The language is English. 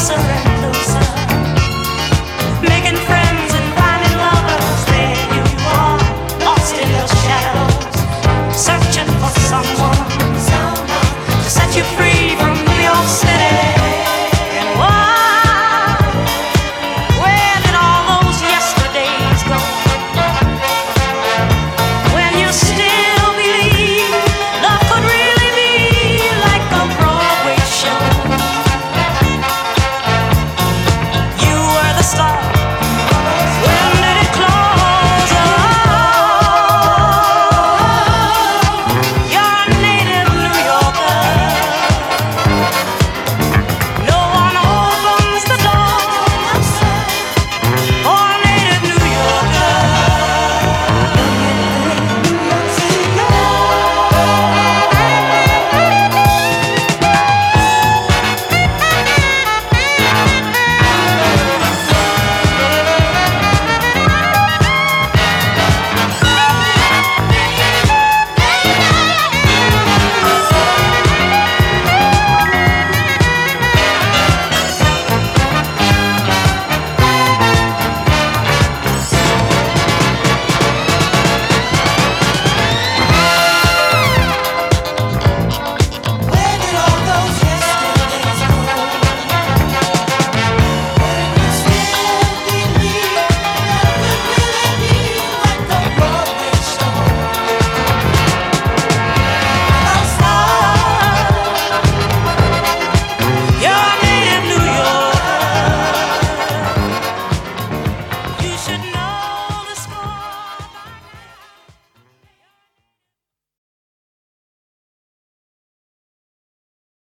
surrender.